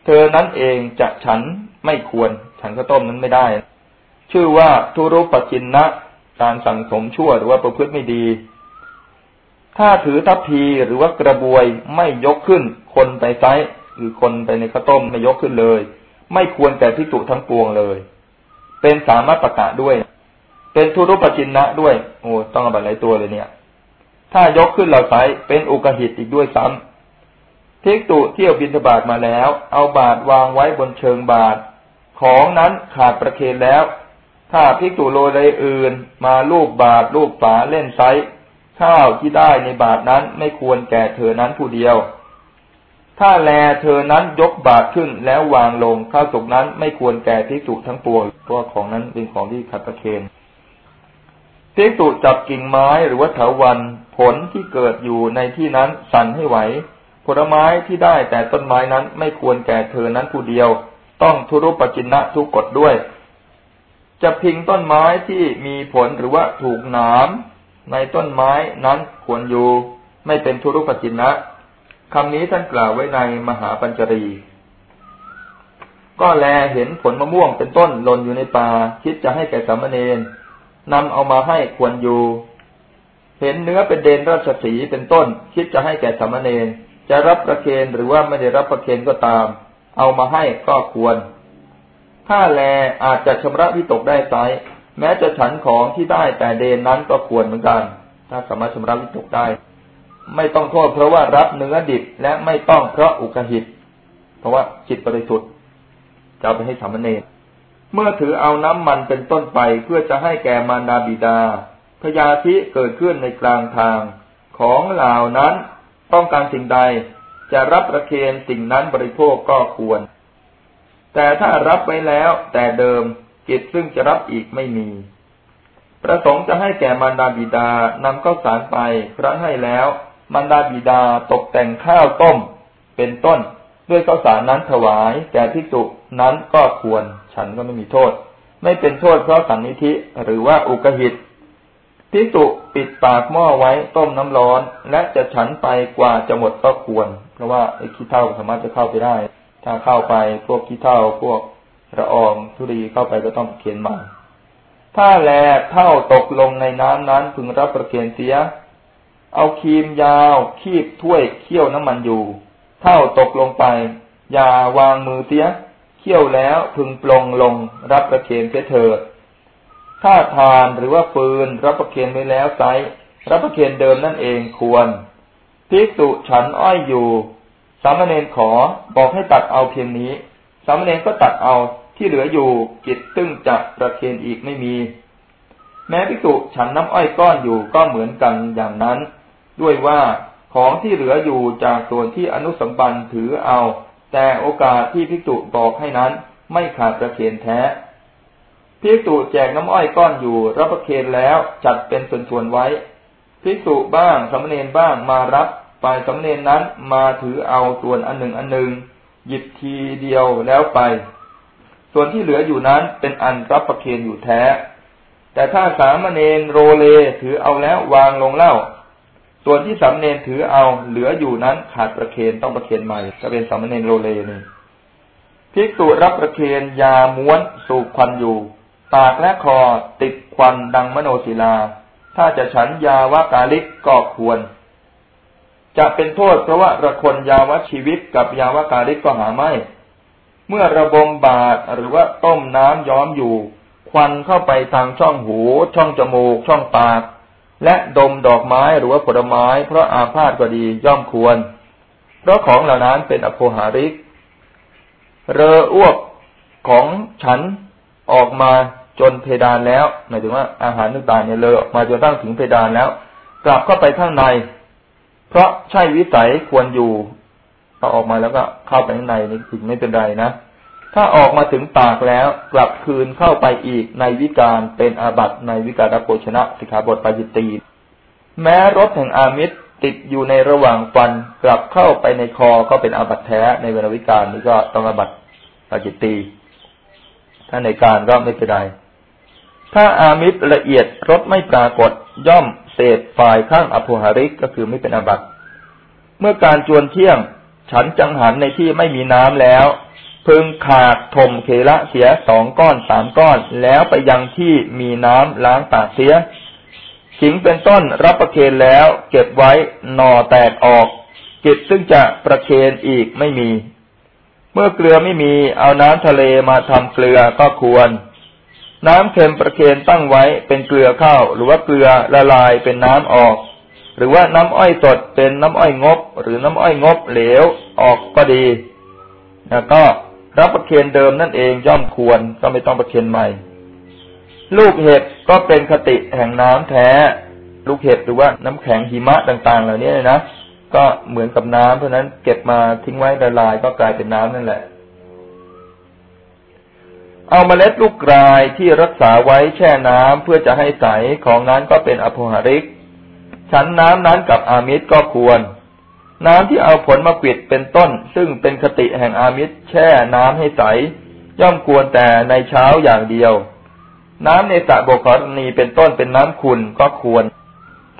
เธอนั้นเองจะฉันไม่ควร ฉันข้าวต้มนั้นไม่ได้ ชื่อว่าทุรุปจินนะการสั่งสมชั่วหรือว่าประพฤติไม่ดี ถ้าถือทัพพีหรือว่ากระบวยไม่ยกขึ้น คนไปไซหรือคนไปในข้าวต้มไม่ยกขึ้นเลย ไม่ควรแต่พิจุทั้งปวงเลย เป็นสามารถประกาศด้วย เป็นทุรุปจินนะด้วย โอ้ต้องอบัตรหลายตัวเลยเนี่ย ถ้ายกขึ้นเราใช้เป็นอุกหิตอีกด้วยซ้ำทิกตุเที่ยวบินทบาทมาแล้ว เอาบาทวางไว้บนเชิงบาท ของนั้นขาดประเคนแล้ว ถ้าพิกตุโลใดอื่น มาลูกบาทลูกฝาเล่นไซข้าวที่ได้ในบาทนั้นไม่ควรแก่เธอนั้นผู้เดียว ถ้าแลเธอนั้นยกบาทขึ้นแล้ววางลงข้าวสุกนั้นไม่ควรแก่พิกตุทั้งปวงเพราะของนั้นเป็นของที่ขัดประเคนภิกษุจับกิ่งไม้หรือว่าเถาวันผลที่เกิดอยู่ในที่นั้นสั่นให้ไหว ผลไม้ที่ได้แต่ต้นไม้นั้นไม่ควรแก่เธอนั้นผู้เดียว ต้องทุรุปจินนะทุกกฎด้วย จะพิงต้นไม้ที่มีผลหรือว่าถูกหนามในต้นไม้นั้นควรอยู่ ไม่เป็นทุรุปจินนะคำนี้ท่านกล่าวไว้ในมหาปัญจรี ก็แลเห็นผลมะม่วงเป็นต้นหล่นอยู่ในป่าคิดจะให้แก่สามเณรนำเอามาให้ควรอยู่ เห็นเนื้อเป็นเดนราชสีเป็นต้น คิดจะให้แก่สามเณรจะรับประเคนหรือว่าไม่ได้รับประเคนก็ตาม เอามาให้ก็ควร ถ้าแลอาจจะชำระวิตกได้ไซแม้จะฉันของที่ได้แต่เดนนั้นก็ควรเหมือนกัน ถ้าสามารถชำระวิตกได้ ไม่ต้องโทษเพราะว่ารับเนื้อดิบและไม่ต้องเพราะอุกหิต เพราะว่าจิตบริสุทธิ์จะไปให้สามเณรเมื่อถือเอาน้ำมันเป็นต้นไปเพื่อจะให้แก่มารดาบิดาพยาธิเกิดขึ้นในกลางทางของเหล่านั้นต้องการสิ่งใด จะรับประเคนสิ่งนั้นบริโภคก็ควร แต่ถ้ารับไว้แล้วแต่เดิมกิจซึ่งจะรับอีกไม่มี ประสงค์จะให้แก่มารดาบิดานำข้าวสารไปครั้งให้แล้วมารดาบิดาตกแต่งข้าวต้ม เป็นต้น ด้วยข้าวสารนั้นถวาย แก่ภิกษุนั้นก็ควร ฉันก็ไม่มีโทษ ไม่เป็นโทษเพราะสันนิธิหรือว่าอุกหิตภิกษุปิดปากหม้อไว้ต้มน้ำร้อน และจะฉันไปกว่าจะหมดก็ควร เพราะว่าไอ้ขี้เท่าสามารถจะเข้าไปได้ ถ้าเข้าไปพวกขี้เท่าพวกระอองทุรีเข้าไปก็ต้องเขียนมาถ้าแลเท่าตกลงในน้ำนั้นพึงรับประเคนเสีย เอาครีมยาว คีบถ้วยเคี่ยวน้ำมันอยู่ เท่าตกลงไป อย่าวางมือเสียเคี่ยวแล้วพึงปลงลงรับประเคนเสียเถิดถ้าทานหรือว่าฟืนรับประเคนไว้แล้วไซรับประเคนเดิมนั่นเองควรภิกษุฉันอ้อยอยู่ สามเณรขอบอกให้ตัดเอาเพียงนี้ สามเณรก็ตัดเอาที่เหลืออยู่กิจตึ้งจะประเคนอีกไม่มี แม้ภิกษุฉันน้ำอ้อยก้อนอยู่ก็เหมือนกันอย่างนั้น ด้วยว่าของที่เหลืออยู่จากส่วนที่อนุสัมปันถือเอา แต่โอกาสที่ภิกษุบอกให้นั้นไม่ขาดประเคนแท้ภิกษุแจกน้ำอ้อยก้อนอยู่ รับประเคนแล้วจัดเป็นส่วนๆไว้ภิกษุบ้างสมณเณรบ้างมารับ ฝ่ายสมณเณรนั้นมาถือเอาส่วนอันหนึ่งอันหนึ่งหยิบทีเดียวแล้วไป ส่วนที่เหลืออยู่นั้นเป็นอันรับประเคนอยู่แท้ แต่ถ้าสามเณรโรเลถือเอาแล้ววางลงเล่า ส่วนที่สามเณรถือเอาเหลืออยู่นั้นขาดประเคนต้องประเคนใหม่จะเป็นสามเณรโรเลนี่ภิกษุรับประเคนยาม้วนสูบควันอยู่ ปากและคอติดควันดังมโนศิลา ถ้าจะฉันยาวากาลิกก็ควร จะเป็นโทษเพราะว่าระคนยาวชีวิตกับยาวกาลิกก็หาไม่ เมื่อระบมบาดหรือว่าต้มน้ำย้อมอยู่ ควันเข้าไปทางช่องหู ช่องจมูก ช่องปาก และดมดอกไม้หรือว่าผลไม้ เพราะอาพาธก็ดีย่อมควร เพราะของเหล่านั้นเป็นอโภหาริก เรออ้วกของฉันออกมาจนเพดานแล้วหมายถึงว่าอาหารต่างๆเนี่ยเลยออกมาจนตั้งถึงเพดานแล้ว กลับเข้าไปข้างใน เพราะใช่วิสัยควรอยู่พอออกมาแล้วก็เข้าไปข้างในนี่ถึงไม่เป็นไรนะถ้าออกมาถึงปากแล้วกลับคืนเข้าไปอีกในวิการเป็นอาบัตในวิการโภชนะสิกขาบทปาจิตตีแม้รถแห่งอามิตรติดอยู่ในระหว่างฟันกลับเข้าไปในคอก็เป็นอาบัตแท้ในเวลาวิการนี้ก็ต้องอาบัตปาจิตตีถ้าในการก็ไม่เป็นไรถ้าอามิตรละเอียดรสไม่ปรากฏย่อม เศษฝ่ายข้างอภูหาริกก็คือไม่เป็นอบัตเมื่อการจวนเที่ยง ฉันจังหันในที่ไม่มีน้ำแล้ว พึงขาดถมเคละเสียสองก้อนสามก้อน แล้วไปยังที่มีน้ำล้างปากเสียขิงเป็นต้นรับประเคนแล้ว เก็บไว้หน่อแตกออกเก็บซึ่งจะประเคนอีกไม่มี เมื่อเกลือไม่มีเอาน้ำทะเลมาทำเกลือก็ควร น้ำเค็มประเคนตั้งไว้เป็นเกลือข้าว หรือว่าเกลือละลายเป็นน้ำออก หรือว่าน้ำอ้อยสดเป็นน้ำอ้อยงบ หรือน้ำอ้อยงบเหลวออกก็ดีแล้วก็รับประเคนเดิมนั่นเองย่อมควรก็ไม่ต้องประเคนใหม่ ลูกเห็บก็เป็นคติแห่งน้ำแท้ ลูกเห็บหรือว่าน้ำแข็งหิมะต่าง ๆ เหล่านี้นะก็เหมือนกับน้ำเพราะนั้นเก็บมาทิ้งไว้ละลายก็กลายเป็นน้ำนั่นแหละ เอาเมล็ดลูกกรายที่รักษาไว้แช่น้ำเพื่อจะให้ใสของนั้นก็เป็นอภหริก ฉันน้ำนั้นกับอามิตรก็ควร น้ำที่เอาผลมาปิดเป็นต้น ซึ่งเป็นคติแห่งอามิตรแช่น้ำให้ใส ย่อมควรแต่ในเช้าอย่างเดียว น้ำในสระบกรณีเป็นต้นเป็นน้ำขุนก็ควร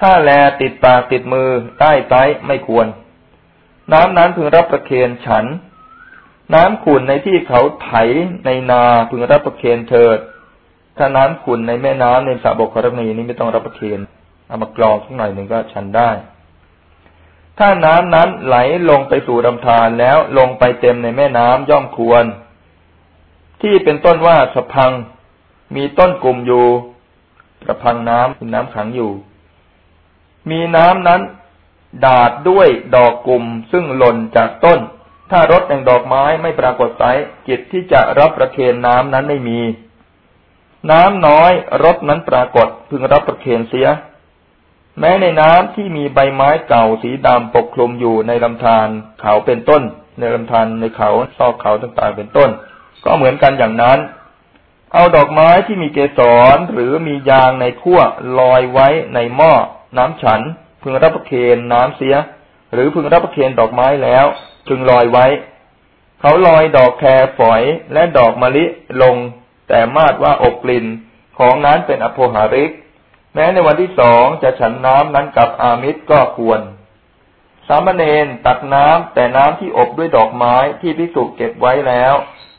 ถ้าแลติดปากติดมือใต้ไซไม่ควร น้ำนั้นพึงรับประเคนฉัน น้ำขุ่นในที่เขาไถในนาพึงรับประเคนเถิด ถ้าน้ำขุ่นในแม่น้ำในสระบกกรณีนี้ไม่ต้องรับประเคนเอามากรองสักหน่อยหนึ่งก็ฉันได้ ถ้าน้ำนั้นไหลลงไปสู่ลำธารแล้วลงไปเต็มในแม่น้ำย่อมควร ที่เป็นต้นว่าสะพังมีต้นกลุ่มอยู่กระพังน้ำมีน้ำขังอยู่ มีน้ำนั้น ดาดด้วยดอกกลุ่มซึ่งหล่นจากต้น ถ้ารถแห่งดอกไม้ไม่ปรากฏไซจิตที่จะรับประเคนน้ำนั้นไม่มี น้ำน้อยรถนั้นปรากฏพึงรับประเคนเสีย แม้ในน้ำที่มีใบไม้เก่าสีดำปกคลุมอยู่ในลำธารเขาเป็นต้น ในลำธารในเขาซอกเขาต่างๆเป็นต้น ก็เหมือนกันอย่างนั้น เอาดอกไม้ที่มีเกสรหรือมียางในขั้วลอยไว้ในหม้อน้ำฉัน พึงรับประเคนน้ำเสีย หรือพึงรับประเคนดอกไม้แล้ว จึงลอยไว้ เขาลอยดอกแครฝอยและดอกมะลิลง แต่มาดว่าอบกลิ่นของนั้นเป็นอโภหาริก แม้ในวันที่สองจะฉันน้ำนั้นกับอามิตรก็ควร สามเณรตักน้ำแต่น้ำที่อบด้วยดอกไม้ที่พิสุเก็บไว้แล้ว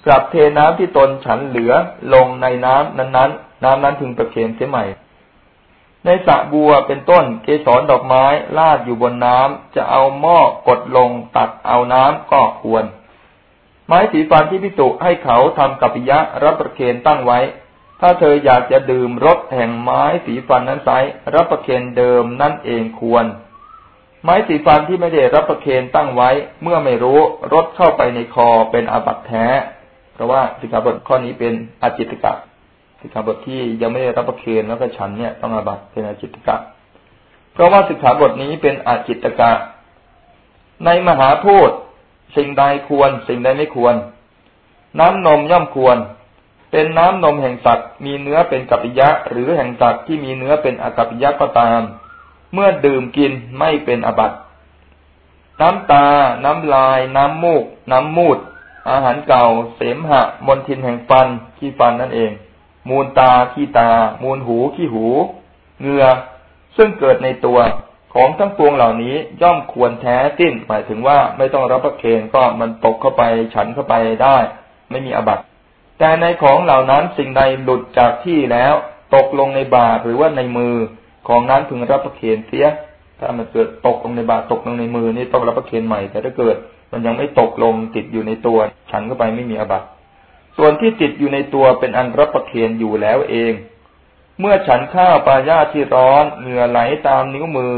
กลับเทน้ำที่ตนฉันเหลือลงในน้ำนั้นๆ น้ำนั้นถึงประเคนเสียใหม่ ในสระบัวเป็นต้นเกสรดอกไม้ลาดอยู่บนน้ำจะเอาหม้อกดลงตักเอาน้ำก็ควร ไม้สีฟันที่พิจุให้เขาทำกัปปิยะรับประเคนตั้งไว้ ถ้าเธออยากจะดื่มรสแห่งไม้สีฟันนั้นไซรับประเคนเดิมนั่นเองควร ไม้สีฟันที่ไม่ได้รับประเคนตั้งไว้ เมื่อไม่รู้รสเข้าไปในคอเป็นอาบัตแท้ เพราะว่าสิกขาบทข้อนี้เป็นอจิตกะ สิกขาบทที่ยังไม่ได้รับประเคนแล้วก็ฉันเนี่ยต้องอาบัตเป็นอาจิตกะ เพราะว่าสิกขาบทนี้เป็นอาจิตกะ ในมหาพูดสิ่งใดควร สิ่งใดไม่ควร น้ำนมย่อมควร เป็นน้ำนมแห่งสัตว์ มีเนื้อเป็นกัปปิยะ หรือแห่งสัตว์ที่มีเนื้อเป็นอกัปปิยะก็ตาม เมื่อดื่มกินไม่เป็นอบัตน้ำตา น้ำลาย น้ำมูก น้ำมูด อาหารเก่า เสมหะมนทินแห่งฟัน ขี้ฟันนั่นเอง มูลตาขี้ตา มูลหูขี้หูเหงื่อซึ่งเกิดในตัวของทั้งปวงเหล่านี้ย่อมควรแท้สิ้น หมายถึงว่าไม่ต้องรับประเคนก็มันตกเข้าไปฉันเข้าไปได้ ไม่มีอบัตแต่ในของเหล่านั้นสิ่งใดหลุดจากที่แล้ว ตกลงในบาหรือว่าในมือของนั้นพึงรับประเคนเสีย ถ้ามันเกิดตกลงในบาตรตกลงในมือนี่ต้องรับประเคนใหม่ แต่ถ้าเกิดมันยังไม่ตกลงติดอยู่ในตัว ฉันเข้าไปไม่มีอบัต ส่วนที่ติดอยู่ในตัวเป็นอันรับประเคียนอยู่แล้วเอง เมื่อฉันข้าวปลายาที่ร้อนเหงื่อไหลตามนิ้วมือ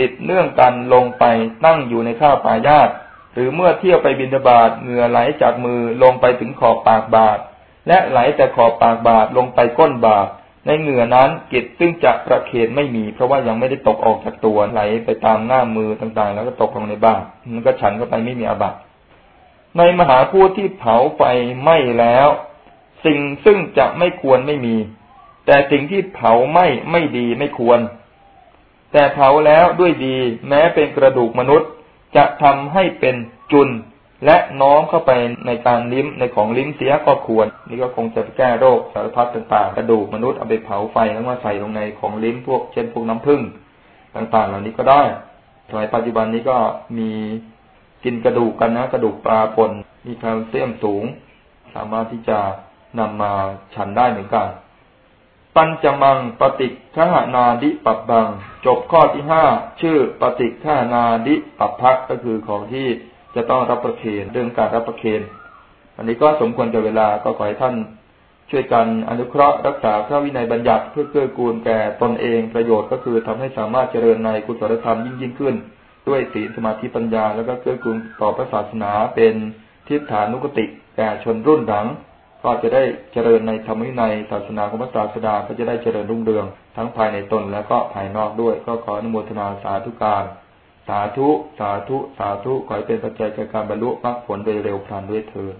ติดเนื่องกันลงไปนั่งอยู่ในข้าวปลายาตหรือเมื่อเที่ยวไปบินบาตเหงื่อไหลจากมือลงไปถึงขอบปากบาท และไหลแต่ขอบปากบาทลงไปก้นบาท ในเหงื่อนั้นกิจซึ่งจะประเคนไม่มี เพราะว่ายังไม่ได้ตกออกจากตัวไหลไปตามหน้ามือต่างๆ แล้วก็ตกลงในบาทมันก็ฉันเข้าไปไม่มีอาบัติ ในมหาพูดที่เผาไฟไหม้แล้ว สิ่งซึ่งจะไม่ควรไม่มี แต่สิ่งที่เผาไหม้ไม่ดีไม่ควร แต่เผาแล้วด้วยดี แม้เป็นกระดูกมนุษย์ จะทำให้เป็นจุนและน้อมเข้าไปในการลิ้มในของลิ้มเสียก็ควร นี่ก็คงจะแก้โรคสารพัดต่างๆ กระดูกมนุษย์เอาไปเผาไฟแล้วมาใส่ลงในของลิ้มพวกเช่นพวกน้ำผึ้งต่างๆ เหล่านี้ก็ได้สมัยปัจจุบันนี้ก็มี กินกระดูกกันนะกระดูกปลาปนมีแคลเซียมสูง สามารถที่จะนำมาฉันได้เหมือนกัน ปัญจมังปฏิฆหานาดิปับบัง จบข้อที่ห้าชื่อปฏิฆหานาดิปับพักก็คือของที่จะต้องรับประเคนเรื่องการรับประเคนอันนี้ก็สมควรจะเวลาก็ขอให้ท่านช่วยกันอนุเคราะห์รักษาพระวินัยบัญญัติเพื่อเกื้อกูลแก่ตนเองประโยชน์ก็คือทำให้สามารถเจริญในกุศลธรรมยิ่งยิ่งขึ้น ด้วยศีลสมาธิปัญญา แล้วก็เกื้อกูลต่อพระศาสนาเป็นทิฏฐานุกติแก่ชนรุ่นหลัง ก็จะได้เจริญในธรรมวินัยศาสนาของพระศาสดาก็จะได้เจริญรุ่งเรือง ทั้งภายในตนแล้วก็ภายนอกด้วย ก็ขออนุโมทนาสาธุการ สาธุ สาธุ สาธุ ขอให้เป็นปัจจัยแก่การบรรลุมรรคผลโดยเร็วพลันด้วยเถิด